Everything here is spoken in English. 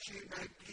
she might be